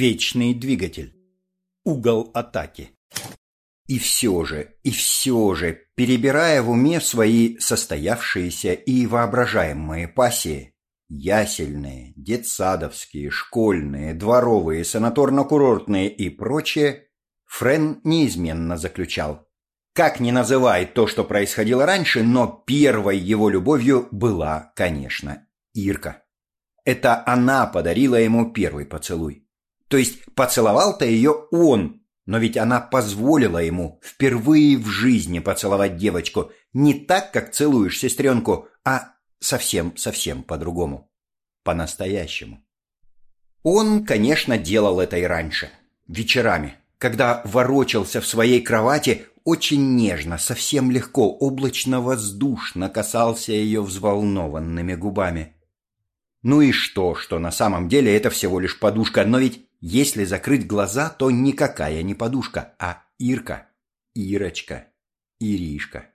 вечный двигатель, угол атаки. И все же, и все же, перебирая в уме свои состоявшиеся и воображаемые пассии, ясельные, детсадовские, школьные, дворовые, санаторно-курортные и прочее, Френ неизменно заключал. Как ни называй то, что происходило раньше, но первой его любовью была, конечно, Ирка. Это она подарила ему первый поцелуй. То есть поцеловал-то ее он, но ведь она позволила ему впервые в жизни поцеловать девочку не так, как целуешь сестренку, а совсем-совсем по-другому. По-настоящему. Он, конечно, делал это и раньше. Вечерами, когда ворочался в своей кровати, очень нежно, совсем легко, облачно-воздушно касался ее взволнованными губами. Ну и что, что на самом деле это всего лишь подушка, но ведь если закрыть глаза, то никакая не подушка, а Ирка, Ирочка, Иришка.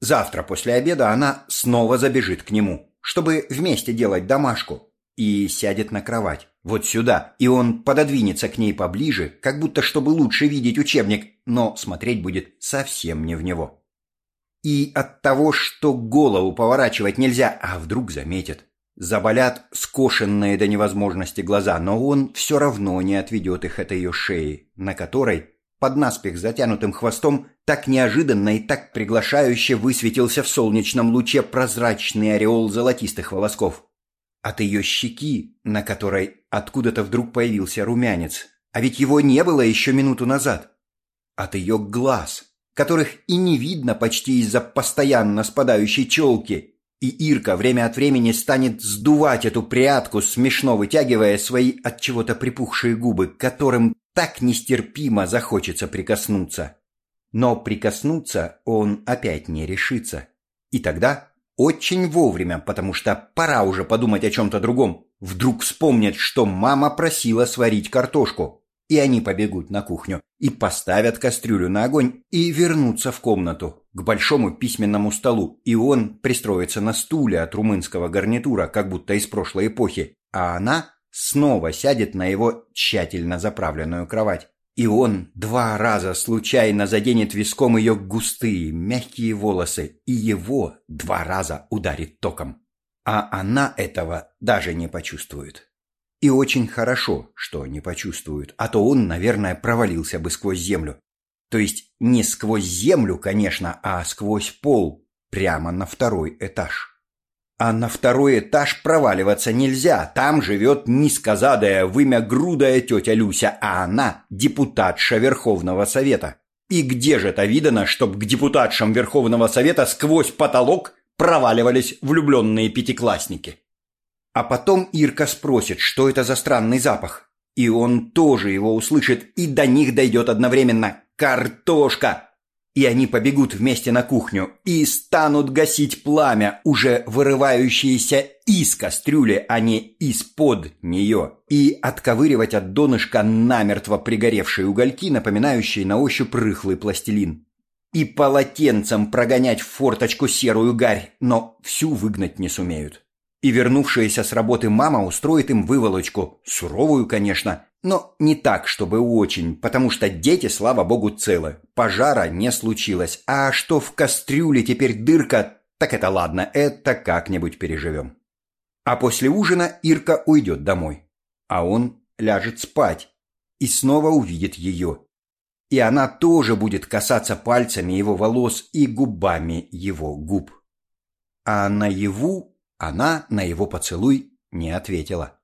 Завтра после обеда она снова забежит к нему, чтобы вместе делать домашку, и сядет на кровать, вот сюда, и он пододвинется к ней поближе, как будто чтобы лучше видеть учебник, но смотреть будет совсем не в него. И от того, что голову поворачивать нельзя, а вдруг заметит, Заболят скошенные до невозможности глаза, но он все равно не отведет их от ее шеи, на которой, под наспех затянутым хвостом, так неожиданно и так приглашающе высветился в солнечном луче прозрачный ореол золотистых волосков. От ее щеки, на которой откуда-то вдруг появился румянец, а ведь его не было еще минуту назад. От ее глаз, которых и не видно почти из-за постоянно спадающей челки, и Ирка время от времени станет сдувать эту прядку, смешно вытягивая свои от чего-то припухшие губы, которым так нестерпимо захочется прикоснуться. Но прикоснуться он опять не решится. И тогда очень вовремя, потому что пора уже подумать о чем-то другом, вдруг вспомнит, что мама просила сварить картошку и они побегут на кухню и поставят кастрюлю на огонь и вернутся в комнату к большому письменному столу, и он пристроится на стуле от румынского гарнитура, как будто из прошлой эпохи, а она снова сядет на его тщательно заправленную кровать. И он два раза случайно заденет виском ее густые, мягкие волосы, и его два раза ударит током. А она этого даже не почувствует. И очень хорошо, что не почувствуют, а то он, наверное, провалился бы сквозь землю. То есть не сквозь землю, конечно, а сквозь пол, прямо на второй этаж. А на второй этаж проваливаться нельзя, там живет низкозадая, вымя грудая тетя Люся, а она депутатша Верховного Совета. И где же это видано, чтоб к депутатшам Верховного Совета сквозь потолок проваливались влюбленные пятиклассники? А потом Ирка спросит, что это за странный запах. И он тоже его услышит, и до них дойдет одновременно «Картошка!» И они побегут вместе на кухню и станут гасить пламя, уже вырывающееся из кастрюли, а не из-под нее, и отковыривать от донышка намертво пригоревшие угольки, напоминающие на ощупь рыхлый пластилин. И полотенцем прогонять в форточку серую гарь, но всю выгнать не сумеют и вернувшаяся с работы мама устроит им выволочку, суровую, конечно, но не так, чтобы очень, потому что дети, слава богу, целы. Пожара не случилось, а что в кастрюле теперь дырка, так это ладно, это как-нибудь переживем. А после ужина Ирка уйдет домой, а он ляжет спать и снова увидит ее. И она тоже будет касаться пальцами его волос и губами его губ. А наяву она на его поцелуй не ответила.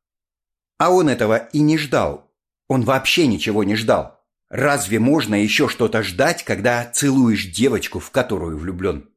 А он этого и не ждал. Он вообще ничего не ждал. Разве можно еще что-то ждать, когда целуешь девочку, в которую влюблен?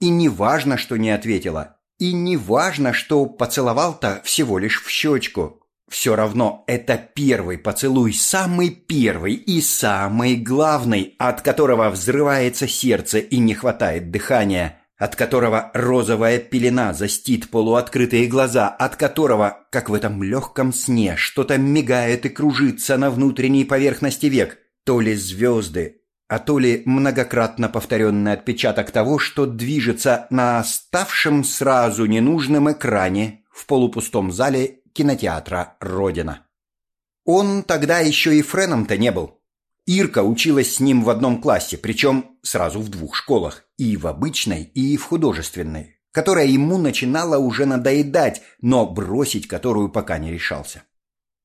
И не важно, что не ответила. И не важно, что поцеловал-то всего лишь в щечку. Все равно это первый поцелуй, самый первый и самый главный, от которого взрывается сердце и не хватает дыхания от которого розовая пелена застит полуоткрытые глаза, от которого, как в этом легком сне, что-то мигает и кружится на внутренней поверхности век, то ли звезды, а то ли многократно повторенный отпечаток того, что движется на ставшем сразу ненужном экране в полупустом зале кинотеатра «Родина». Он тогда еще и Френом-то не был. Ирка училась с ним в одном классе, причем сразу в двух школах, и в обычной, и в художественной, которая ему начинала уже надоедать, но бросить которую пока не решался.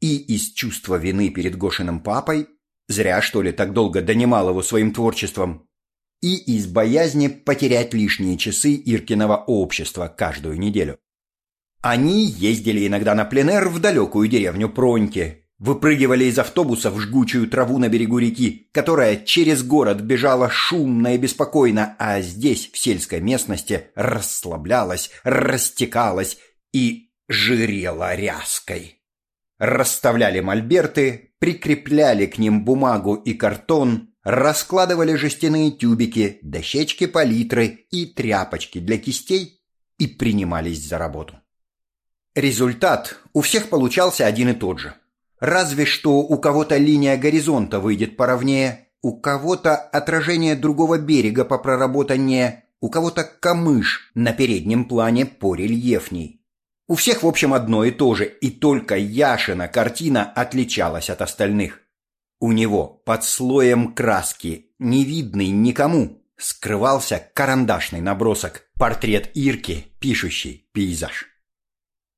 И из чувства вины перед Гошиным папой, зря что ли так долго донимал его своим творчеством, и из боязни потерять лишние часы Иркиного общества каждую неделю. Они ездили иногда на пленэр в далекую деревню Проньки, выпрыгивали из автобуса в жгучую траву на берегу реки, которая через город бежала шумно и беспокойно, а здесь, в сельской местности, расслаблялась, растекалась и жирела ряской. Расставляли мольберты, прикрепляли к ним бумагу и картон, раскладывали жестяные тюбики, дощечки палитры и тряпочки для кистей и принимались за работу. Результат у всех получался один и тот же. Разве что у кого-то линия горизонта выйдет поровнее, у кого-то отражение другого берега попроработаннее, у кого-то камыш на переднем плане порельефней. У всех, в общем, одно и то же, и только Яшина картина отличалась от остальных. У него под слоем краски, невидный никому, скрывался карандашный набросок, портрет Ирки, пишущий пейзаж.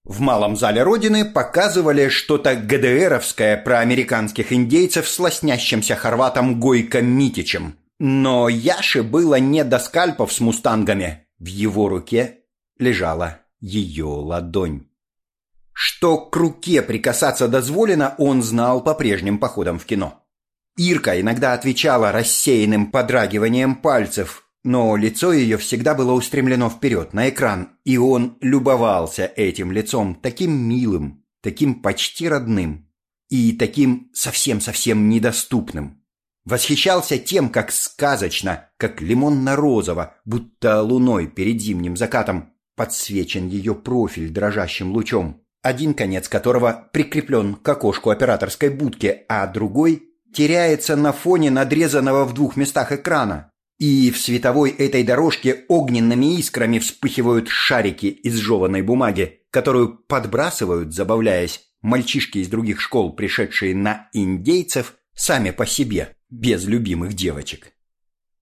В малом зале Родины показывали что-то ГДРовское про американских индейцев с лоснящимся хорватом Гойко Митичем. Но Яше было не до скальпов с мустангами. В его руке лежала ее ладонь. Что к руке прикасаться дозволено, он знал по прежним походам в кино. Ирка иногда отвечала рассеянным подрагиванием пальцев, но лицо ее всегда было устремлено вперед, на экран, и он любовался этим лицом, таким милым, таким почти родным и таким совсем-совсем недоступным. Восхищался тем, как сказочно, как лимонно-розово, будто луной перед зимним закатом, подсвечен ее профиль дрожащим лучом один конец которого прикреплен к окошку операторской будки, а другой теряется на фоне надрезанного в двух местах экрана. И в световой этой дорожке огненными искрами вспыхивают шарики из жеванной бумаги, которую подбрасывают, забавляясь, мальчишки из других школ, пришедшие на индейцев, сами по себе, без любимых девочек.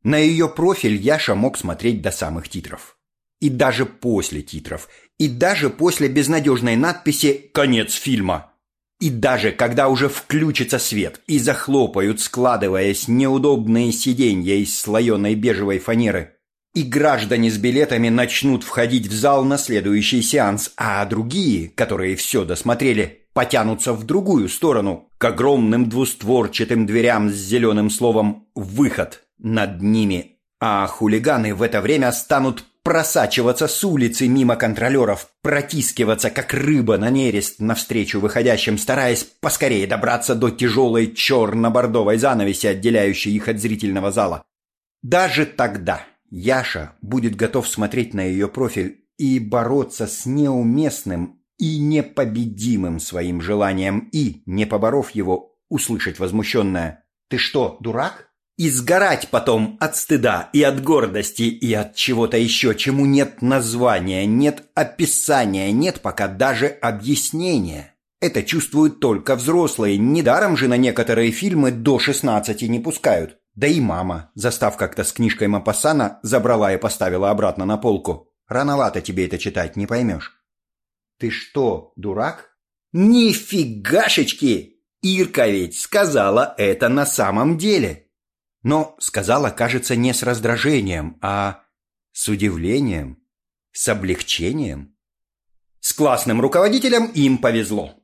На ее профиль Яша мог смотреть до самых титров. И даже после титров, и даже после безнадежной надписи «Конец фильма». И даже когда уже включится свет и захлопают, складываясь неудобные сиденья из слоеной бежевой фанеры, и граждане с билетами начнут входить в зал на следующий сеанс, а другие, которые все досмотрели, потянутся в другую сторону, к огромным двустворчатым дверям с зеленым словом «Выход» над ними, а хулиганы в это время станут просачиваться с улицы мимо контролеров, протискиваться, как рыба на нерест, навстречу выходящим, стараясь поскорее добраться до тяжелой черно-бордовой занавеси, отделяющей их от зрительного зала. Даже тогда Яша будет готов смотреть на ее профиль и бороться с неуместным и непобедимым своим желанием и, не поборов его, услышать возмущенное «Ты что, дурак?» И сгорать потом от стыда и от гордости и от чего-то еще, чему нет названия, нет описания, нет пока даже объяснения. Это чувствуют только взрослые, недаром же на некоторые фильмы до 16 не пускают. Да и мама, застав как-то с книжкой Мапассана, забрала и поставила обратно на полку. Рановато тебе это читать, не поймешь. Ты что, дурак? Нифигашечки! Ирка ведь сказала это на самом деле но сказала, кажется, не с раздражением, а с удивлением, с облегчением. С классным руководителем им повезло.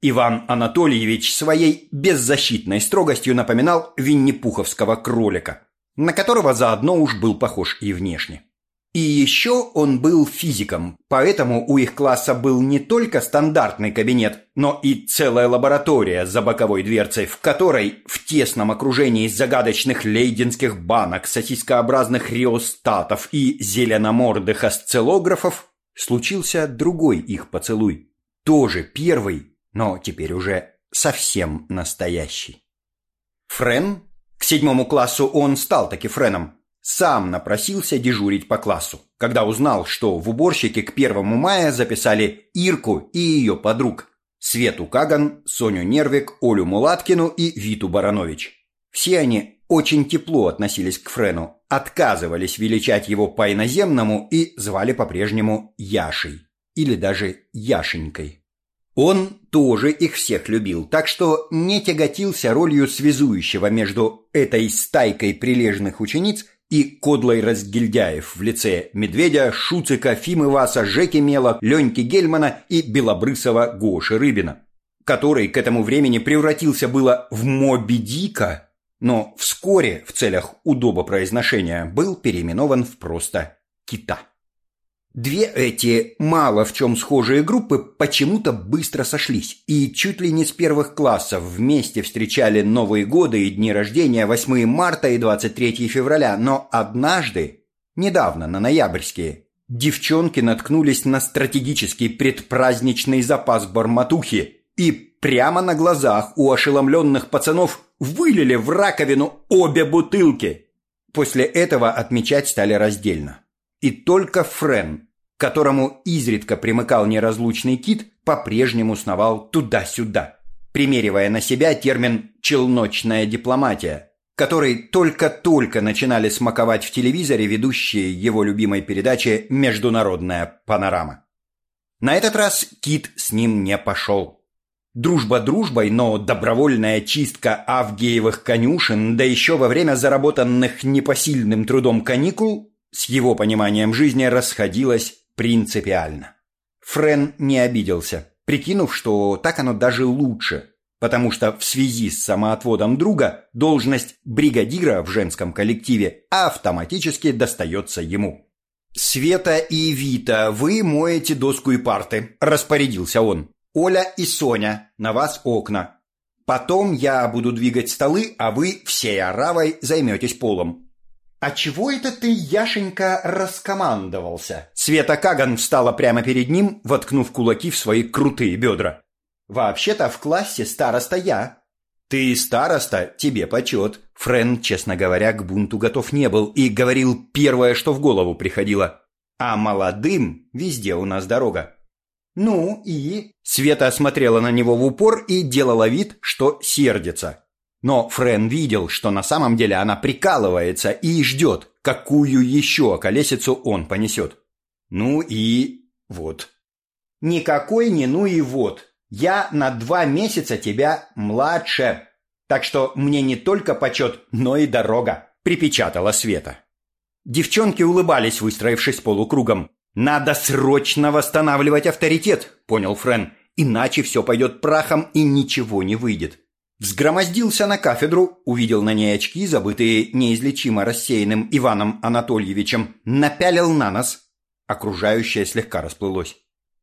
Иван Анатольевич своей беззащитной строгостью напоминал винни-пуховского кролика, на которого заодно уж был похож и внешне. И еще он был физиком, поэтому у их класса был не только стандартный кабинет, но и целая лаборатория за боковой дверцей, в которой в тесном окружении загадочных лейденских банок, сосискообразных реостатов и зеленомордых осциллографов случился другой их поцелуй. Тоже первый, но теперь уже совсем настоящий. Френ? К седьмому классу он стал таки Френом сам напросился дежурить по классу, когда узнал, что в уборщике к первому мая записали Ирку и ее подруг. Свету Каган, Соню Нервик, Олю Мулаткину и Виту Баранович. Все они очень тепло относились к Френу, отказывались величать его по-иноземному и звали по-прежнему Яшей или даже Яшенькой. Он тоже их всех любил, так что не тяготился ролью связующего между этой стайкой прилежных учениц и кодлой разгильдяев в лице Медведя, Шуцика, Фимы Васа, Жеки Мела, Леньки Гельмана и Белобрысова Гоши Рыбина, который к этому времени превратился было в Моби Дика, но вскоре в целях удобопроизношения был переименован в просто Кита. Две эти мало в чем схожие группы почему-то быстро сошлись и чуть ли не с первых классов вместе встречали Новые годы и дни рождения 8 марта и 23 февраля, но однажды, недавно на ноябрьские, девчонки наткнулись на стратегический предпраздничный запас барматухи и прямо на глазах у ошеломленных пацанов вылили в раковину обе бутылки. После этого отмечать стали раздельно. И только Френ, к которому изредка примыкал неразлучный кит, по-прежнему сновал туда-сюда, примеривая на себя термин «челночная дипломатия», который только-только начинали смаковать в телевизоре ведущие его любимой передачи «Международная панорама». На этот раз Кит с ним не пошел. Дружба дружбой, но добровольная чистка Авгеевых конюшен, да еще во время заработанных непосильным трудом каникул, с его пониманием жизни расходилась принципиально. Френ не обиделся, прикинув, что так оно даже лучше, потому что в связи с самоотводом друга должность бригадира в женском коллективе автоматически достается ему. «Света и Вита, вы моете доску и парты», – распорядился он. «Оля и Соня, на вас окна. Потом я буду двигать столы, а вы всей оравой займетесь полом. «А чего это ты, Яшенька, раскомандовался?» Света Каган встала прямо перед ним, воткнув кулаки в свои крутые бедра. «Вообще-то в классе староста я». «Ты староста, тебе почет». Френ, честно говоря, к бунту готов не был и говорил первое, что в голову приходило. «А молодым везде у нас дорога». «Ну и?» Света осмотрела на него в упор и делала вид, что сердится. Но Френ видел, что на самом деле она прикалывается и ждет, какую еще колесицу он понесет. Ну и вот. Никакой не ну и вот. Я на два месяца тебя младше. Так что мне не только почет, но и дорога, припечатала Света. Девчонки улыбались, выстроившись полукругом. «Надо срочно восстанавливать авторитет», — понял Френ. «Иначе все пойдет прахом и ничего не выйдет». Взгромоздился на кафедру, увидел на ней очки, забытые неизлечимо рассеянным Иваном Анатольевичем, напялил на нос. Окружающее слегка расплылось.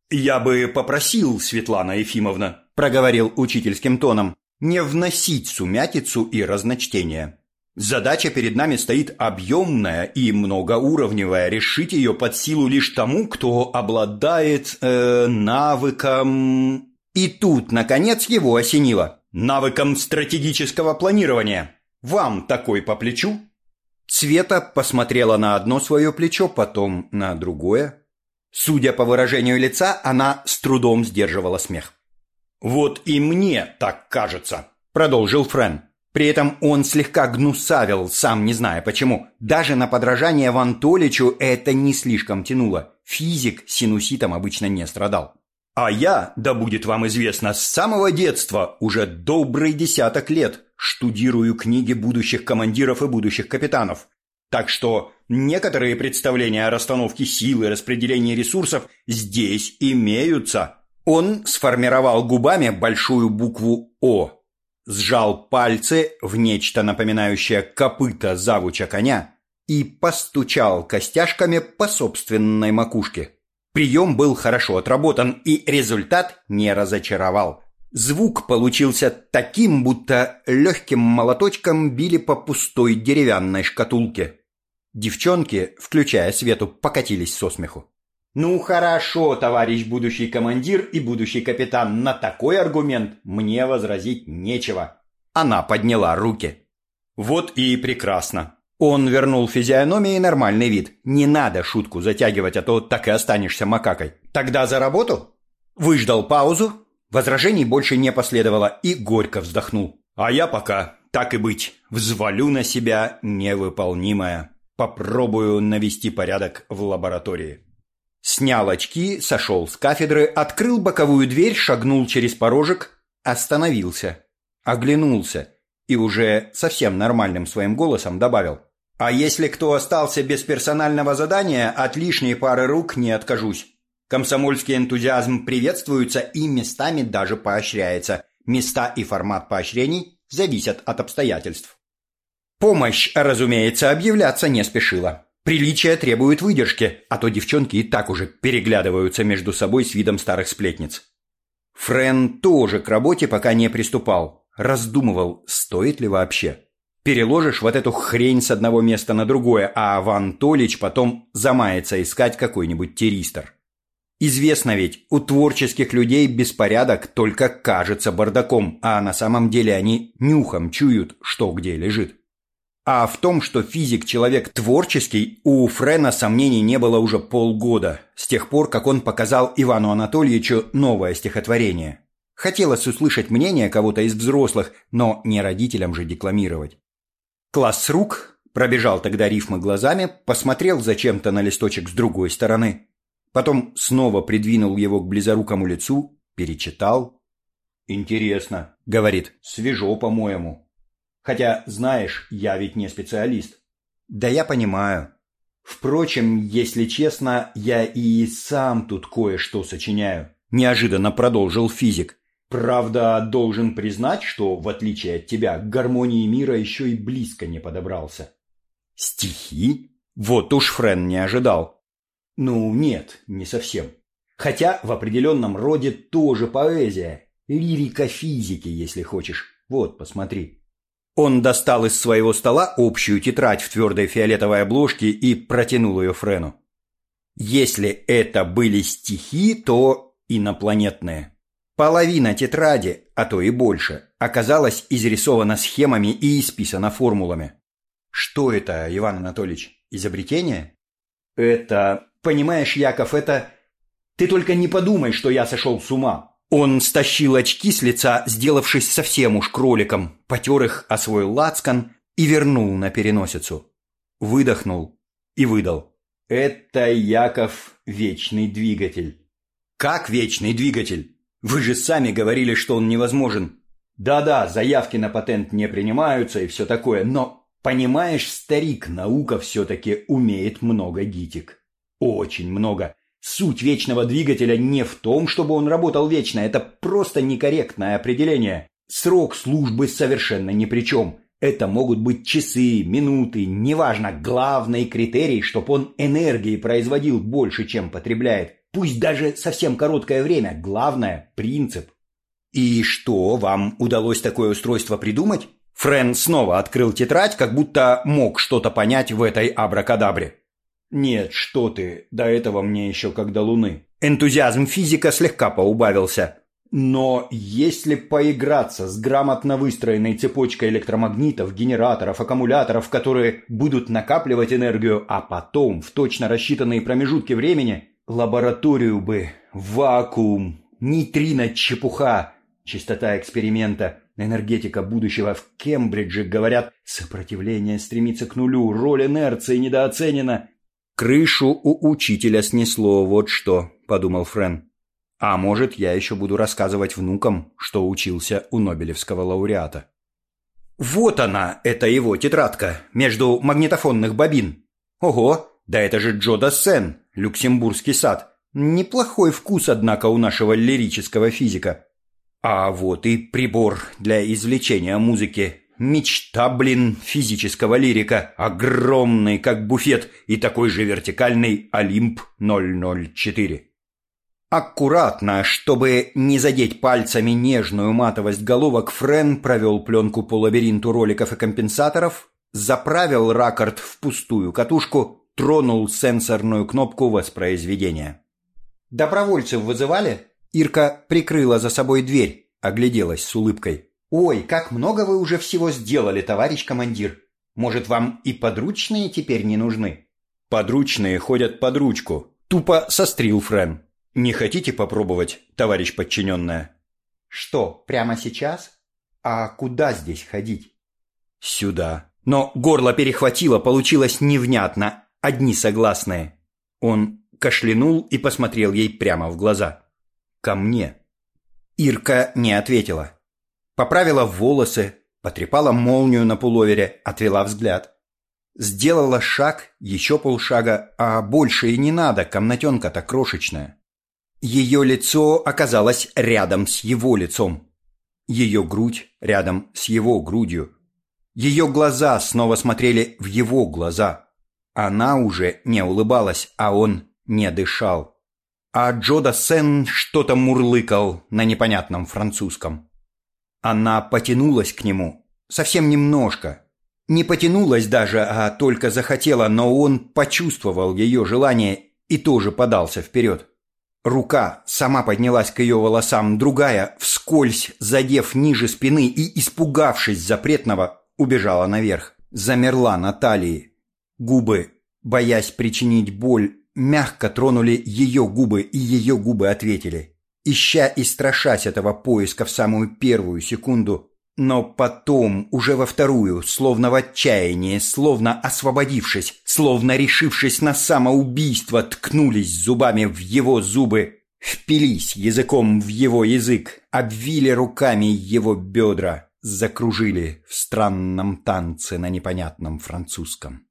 «Я бы попросил, Светлана Ефимовна», – проговорил учительским тоном, – «не вносить сумятицу и разночтение. Задача перед нами стоит объемная и многоуровневая. Решить ее под силу лишь тому, кто обладает э, навыком...» И тут, наконец, его осенило навыком стратегического планирования. Вам такой по плечу?» Света посмотрела на одно свое плечо, потом на другое. Судя по выражению лица, она с трудом сдерживала смех. «Вот и мне так кажется», — продолжил Френ. При этом он слегка гнусавил, сам не зная почему. Даже на подражание Ван Толичу это не слишком тянуло. Физик синуситом обычно не страдал. А я, да будет вам известно, с самого детства, уже добрый десяток лет, штудирую книги будущих командиров и будущих капитанов. Так что некоторые представления о расстановке сил и распределении ресурсов здесь имеются. Он сформировал губами большую букву «О», сжал пальцы в нечто напоминающее копыта завуча коня и постучал костяшками по собственной макушке. Прием был хорошо отработан, и результат не разочаровал. Звук получился таким, будто легким молоточком били по пустой деревянной шкатулке. Девчонки, включая Свету, покатились со смеху. «Ну хорошо, товарищ будущий командир и будущий капитан, на такой аргумент мне возразить нечего». Она подняла руки. «Вот и прекрасно. Он вернул физиономии нормальный вид. Не надо шутку затягивать, а то так и останешься макакой. Тогда за работу? Выждал паузу, Возражений больше не последовало, и горько вздохнул. А я пока, так и быть, взвалю на себя невыполнимое. Попробую навести порядок в лаборатории. Снял очки, сошел с кафедры, открыл боковую дверь, шагнул через порожек, остановился, оглянулся и уже совсем нормальным своим голосом добавил. «А если кто остался без персонального задания, от лишней пары рук не откажусь. Комсомольский энтузиазм приветствуется и местами даже поощряется. Места и формат поощрений зависят от обстоятельств». Помощь, разумеется, объявляться не спешила. Приличие требует выдержки, а то девчонки и так уже переглядываются между собой с видом старых сплетниц. Френ тоже к работе пока не приступал. Раздумывал, стоит ли вообще. Переложишь вот эту хрень с одного места на другое, а Ван Толич потом замается искать какой-нибудь теристор. Известно ведь, у творческих людей беспорядок только кажется бардаком, а на самом деле они нюхом чуют, что где лежит. А в том, что физик – человек творческий, у Френа сомнений не было уже полгода, с тех пор, как он показал Ивану Анатольевичу новое стихотворение. Хотелось услышать мнение кого-то из взрослых, но не родителям же декламировать. Класс рук пробежал тогда рифмы глазами, посмотрел зачем-то на листочек с другой стороны, потом снова придвинул его к близорукому лицу, перечитал. «Интересно», — говорит, — «свежо, по-моему». Хотя, знаешь, я ведь не специалист. Да я понимаю. Впрочем, если честно, я и сам тут кое-что сочиняю. Неожиданно продолжил физик. Правда, должен признать, что, в отличие от тебя, к гармонии мира еще и близко не подобрался. Стихи? Вот уж Френ не ожидал. Ну, нет, не совсем. Хотя в определенном роде тоже поэзия. Лирика физики, если хочешь. Вот, посмотри. Он достал из своего стола общую тетрадь в твердой фиолетовой обложке и протянул ее Френу. Если это были стихи, то инопланетные. Половина тетради, а то и больше, оказалась изрисована схемами и исписана формулами. Что это, Иван Анатольевич, изобретение? Это, понимаешь, Яков, это... Ты только не подумай, что я сошел с ума. Он стащил очки с лица, сделавшись совсем уж кроликом, потер их о свой лацкан и вернул на переносицу. Выдохнул и выдал. «Это, Яков, вечный двигатель». «Как вечный двигатель? Вы же сами говорили, что он невозможен». «Да-да, заявки на патент не принимаются и все такое, но, понимаешь, старик, наука все-таки умеет много гитик. Очень много. Суть вечного двигателя не в том, чтобы он работал вечно, это просто некорректное определение. Срок службы совершенно ни при чем. Это могут быть часы, минуты, неважно. Главный критерий, чтобы он энергии производил больше, чем потребляет. Пусть даже совсем короткое время. Главное – принцип. И что, вам удалось такое устройство придумать? Френ снова открыл тетрадь, как будто мог что-то понять в этой абракадабре. Нет, что ты, до этого мне еще как до Луны. Энтузиазм физика слегка поубавился. Но если поиграться с грамотно выстроенной цепочкой электромагнитов, генераторов, аккумуляторов, которые будут накапливать энергию, а потом в точно рассчитанные промежутки времени, лабораторию бы, вакуум, нейтрино чепуха, чистота эксперимента, энергетика будущего. В Кембридже, говорят, сопротивление стремится к нулю, роль инерции недооценена – Крышу у учителя снесло, вот что, подумал Френ. А может, я еще буду рассказывать внукам, что учился у Нобелевского лауреата. Вот она, это его тетрадка, между магнитофонных бобин. Ого, да это же Джо Дассен, Люксембургский сад. Неплохой вкус, однако, у нашего лирического физика. А вот и прибор для извлечения музыки Мечта, блин, физического лирика, огромный, как буфет, и такой же вертикальный Олимп 004. Аккуратно, чтобы не задеть пальцами нежную матовость головок, Френ провел пленку по лабиринту роликов и компенсаторов, заправил ракорд в пустую катушку, тронул сенсорную кнопку воспроизведения. «Добровольцев вызывали?» Ирка прикрыла за собой дверь, огляделась с улыбкой. «Ой, как много вы уже всего сделали, товарищ командир! Может, вам и подручные теперь не нужны?» «Подручные ходят под ручку», — тупо сострил Френ. «Не хотите попробовать, товарищ подчиненная?» Что, прямо сейчас? А куда здесь ходить? Сюда. Но горло перехватило, получилось невнятно, одни согласные. Он кашлянул и посмотрел ей прямо в глаза. Ко мне. Ирка не ответила. Поправила волосы, потрепала молнию на пуловере, отвела взгляд. Сделала шаг, еще полшага, а больше и не надо, комнатенка-то крошечная. Ее лицо оказалось рядом с его лицом. Ее грудь рядом с его грудью. Ее глаза снова смотрели в его глаза. Она уже не улыбалась, а он не дышал. А Джода Сен что-то мурлыкал на непонятном французском. Она потянулась к нему, совсем немножко. Не потянулась даже, а только захотела, но он почувствовал ее желание и тоже подался вперед. Рука сама поднялась к ее волосам, другая, вскользь задев ниже спины и, испугавшись запретного, убежала наверх. Замерла на талии. Губы, боясь причинить боль, мягко тронули ее губы, и ее губы ответили. Ища и страшась этого поиска в самую первую секунду, но потом, уже во вторую, словно в отчаянии, словно освободившись, словно решившись на самоубийство, ткнулись зубами в его зубы, впились языком в его язык, обвили руками его бедра, закружили в странном танце на непонятном французском.